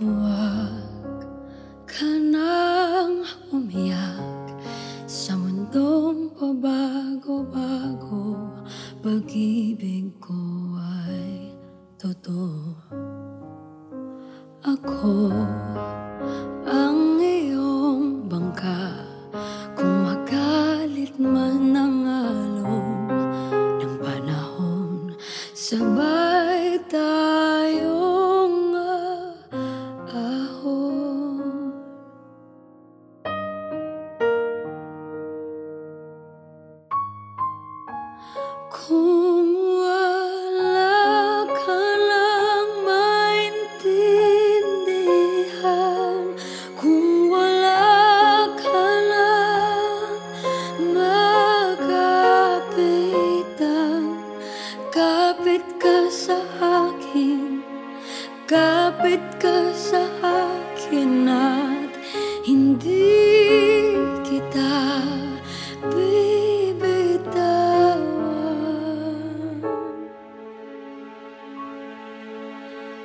Huwag ka nang umiyak Sa pabago-bago. Pag-ibig Ako ang iyong bangka. Kung man ang alon ng panahon Sabay hindi kita bibitawan.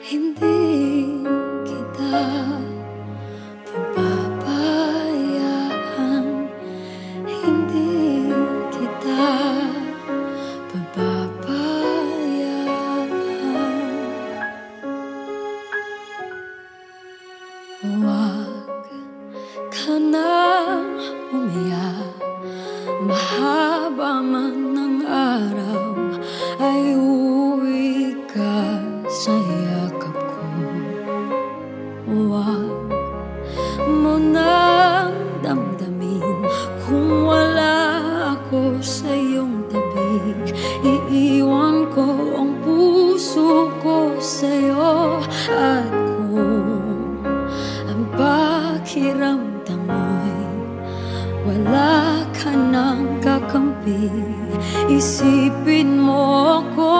Hindi kita pababayaan Hindi kita pababayaan Mahaba man ng araw Ay uwi ka sa yakap ko. Huwag mo nang damdamin Kung wala ako sa iyong tabi. Iiwan ko ang puso ko sa'yo At kung ang wala ka nang kakampi Isipin mo ako.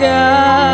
God.